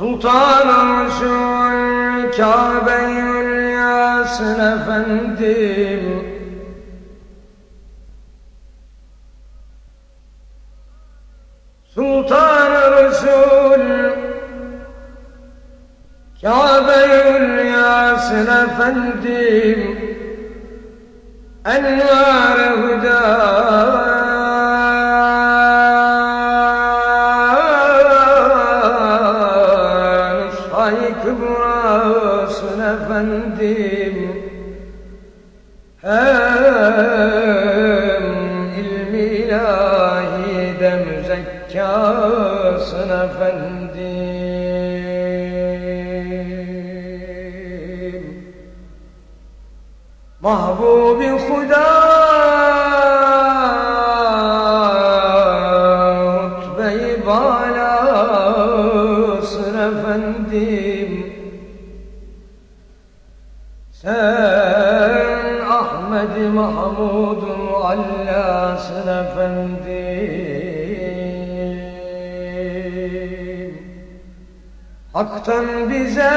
Sultanım şu Kabe-i Yasin efendim. Sultan Resul Kabe-i Yasin efendim. Envar-ı Hem ilmi ilahide müzekkasın efendim Mahbubi Huda Rütbe-i balasın efendim. Sen Ahmet Mahmud Muallasın efendim Hak'tan bize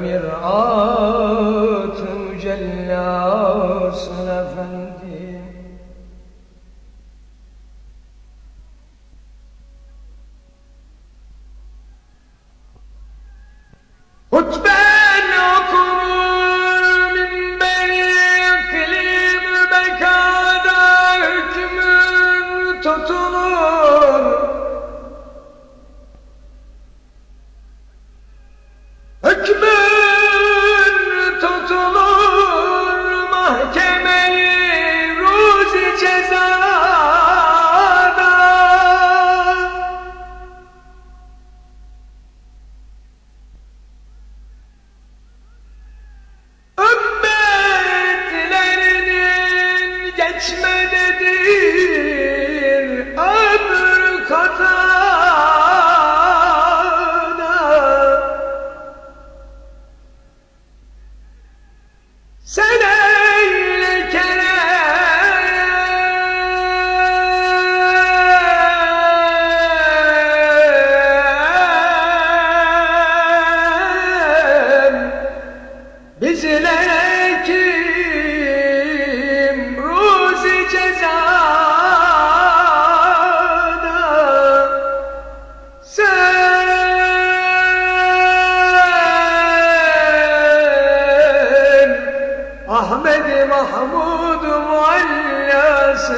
mirat-ı mücellasın efendim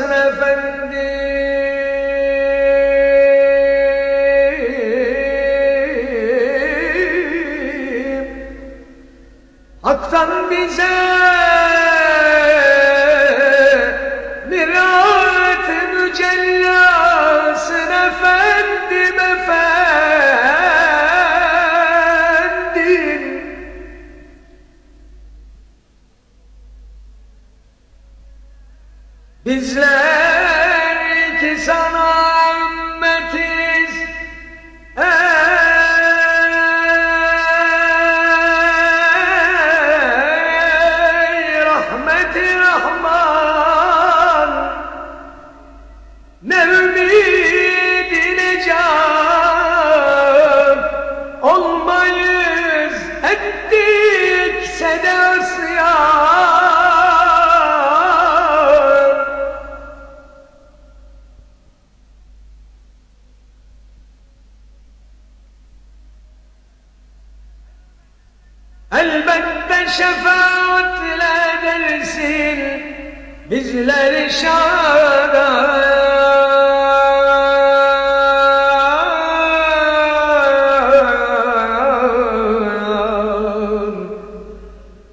efendim Hak'tan bize Bizler Elbette şefaatle dersin bizleri şada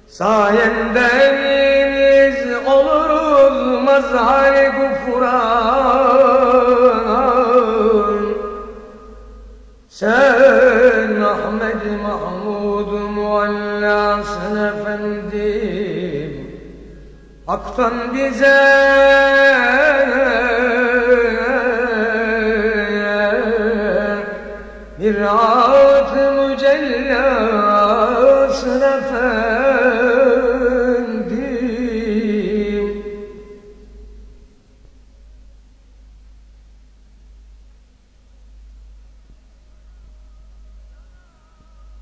Sayende biz oluruz mazhar gufran Aktan bize Mirat-ı mücellasın efendim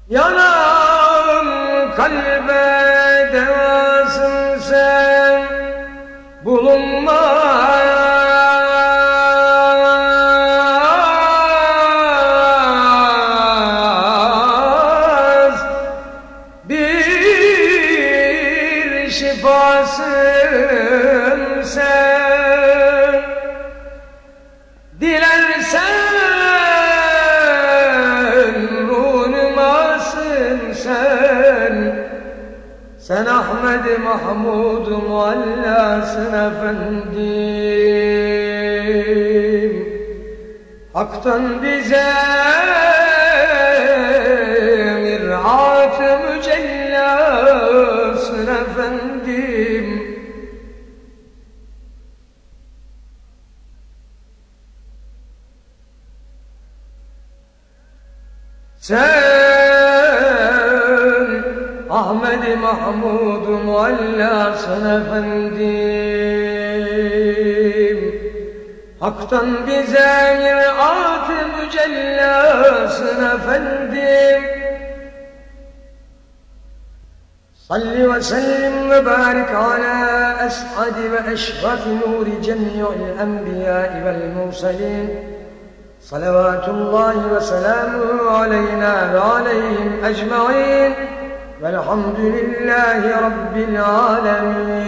Yana Dilersen ruhunumasın sen. Sen Ahmet Mahmud Muallasın efendim. Hak'tan bize Sen Ahmet Mahmud Muallasın efendim Hak'tan bize mirat-ı mücellasın efendim صل وسلم وبارك على أسعد وأشرف نور جميع الأنبياء والمرسلين صلوات الله وسلامه علينا وعليهم أجمعين. والحمد لله رب العالمين.